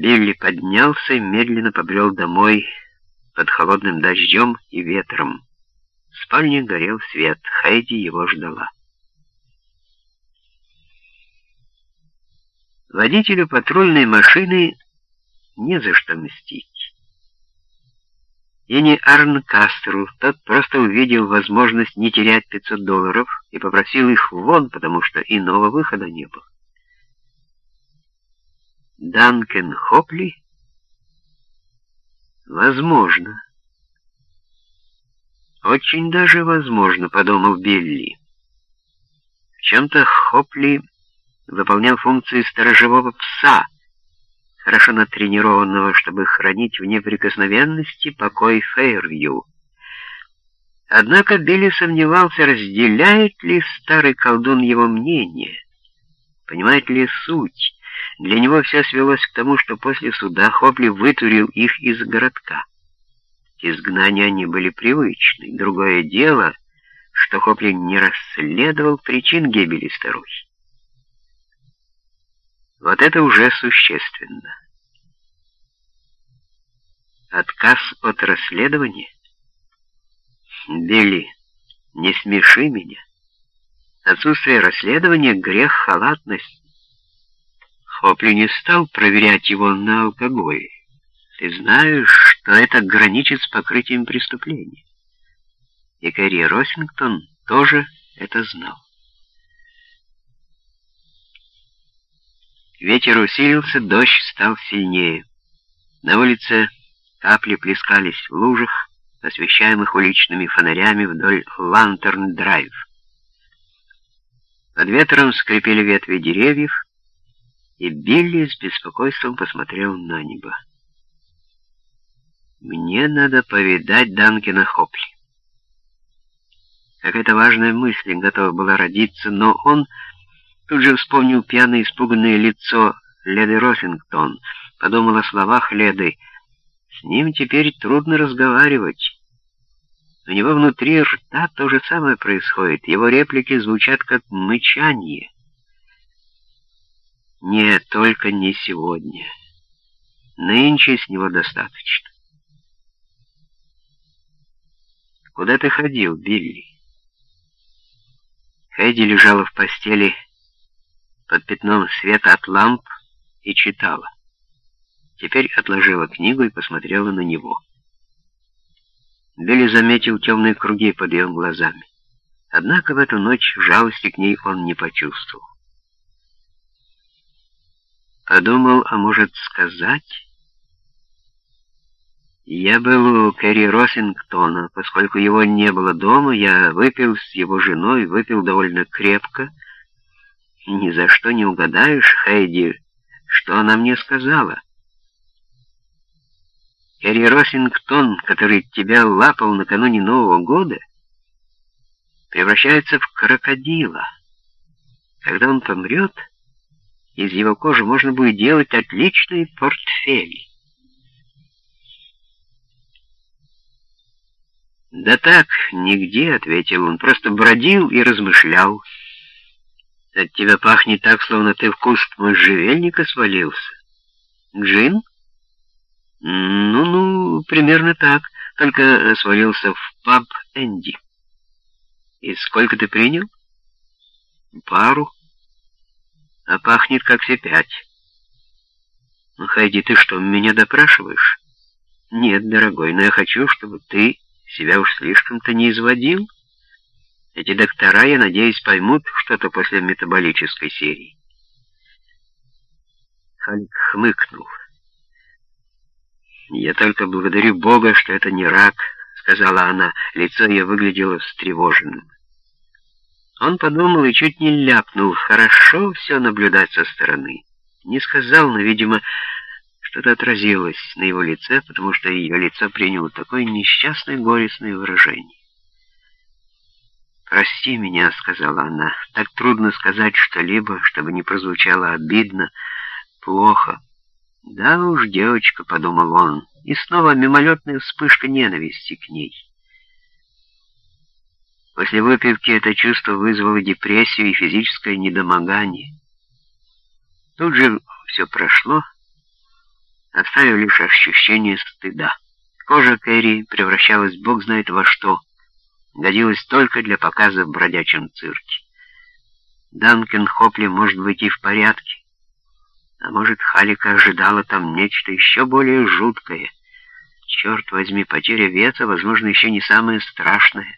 Билли поднялся и медленно побрел домой под холодным дождем и ветром. В спальне горел свет, Хайди его ждала. Водителю патрульной машины не за что мстить. И не Арн Кастеру, тот просто увидел возможность не терять 500 долларов и попросил их вон, потому что иного выхода не было. Данкен Хопли? Возможно. Очень даже возможно, подумал Билли. В чем-то Хопли выполнял функции сторожевого пса, хорошо натренированного, чтобы хранить в неприкосновенности покой Фейервью. Однако Билли сомневался, разделяет ли старый колдун его мнение, понимает ли суть. Для него все свелось к тому, что после суда Хопли вытурил их из городка. Изгнания они были привычны. Другое дело, что Хопли не расследовал причин гибели старухи. Вот это уже существенно. Отказ от расследования? Билли, не смеши меня. Отсутствие расследования — грех халатности. Хопли не стал проверять его на алкоголь. Ты знаешь, что это граничит с покрытием преступления. И Кэрри Росингтон тоже это знал. Ветер усилился, дождь стал сильнее. На улице капли плескались в лужах, освещаемых уличными фонарями вдоль Лантерн-драйв. Под ветром скрипели ветви деревьев, и Билли с беспокойством посмотрел на небо. «Мне надо повидать Данкина Хопли». Какая-то важная мысль готова была родиться, но он тут же вспомнил пьяное испуганное лицо Леды Росингтон, подумал о словах Леды. С ним теперь трудно разговаривать. У него внутри рта то же самое происходит, его реплики звучат как мычание. Нет, только не сегодня. Нынче с него достаточно. Куда ты ходил, Билли? Хэдди лежала в постели под пятном света от ламп и читала. Теперь отложила книгу и посмотрела на него. Билли заметил темные круги под ее глазами. Однако в эту ночь жалости к ней он не почувствовал. Подумал, а может сказать... Я был у Кэрри Росингтона. Поскольку его не было дома, я выпил с его женой, выпил довольно крепко. Ни за что не угадаешь, Хейди, что она мне сказала. Кэрри Росингтон, который тебя лапал накануне Нового года, превращается в крокодила. Когда он помрет, из его кожи можно будет делать отличные портфели. «Да так, нигде», — ответил он, — «просто бродил и размышлял. От тебя пахнет так, словно ты в куст можжевельника свалился. Джин?» «Ну-ну, примерно так, только свалился в паб Энди». «И сколько ты принял?» «Пару. А пахнет, как все пять». «Ну, Хайди, ты что, меня допрашиваешь?» «Нет, дорогой, но я хочу, чтобы ты себя уж слишком-то не изводил. Эти доктора, я надеюсь, поймут что-то после метаболической серии. Халик хмыкнул. «Я только благодарю Бога, что это не рак», — сказала она. Лицо ее выглядело встревоженным. Он подумал и чуть не ляпнул. Хорошо все наблюдать со стороны. Не сказал, но, видимо, что-то отразилось на его лице, потому что ее лицо приняло такое несчастное горестное выражение. «Прости меня», — сказала она. «Так трудно сказать что-либо, чтобы не прозвучало обидно, плохо». «Да уж, девочка», — подумал он, и снова мимолетная вспышка ненависти к ней. После выпивки это чувство вызвало депрессию и физическое недомогание. Тут же все прошло, оставив лишь ощущение стыда. Кожа Кэрри превращалась бог знает во что, годилась только для показа в бродячем цирке. Данкен Хопли может быть и в порядке, а может, Халика ожидала там нечто еще более жуткое. Черт возьми, потеря веса, возможно, еще не самое страшное.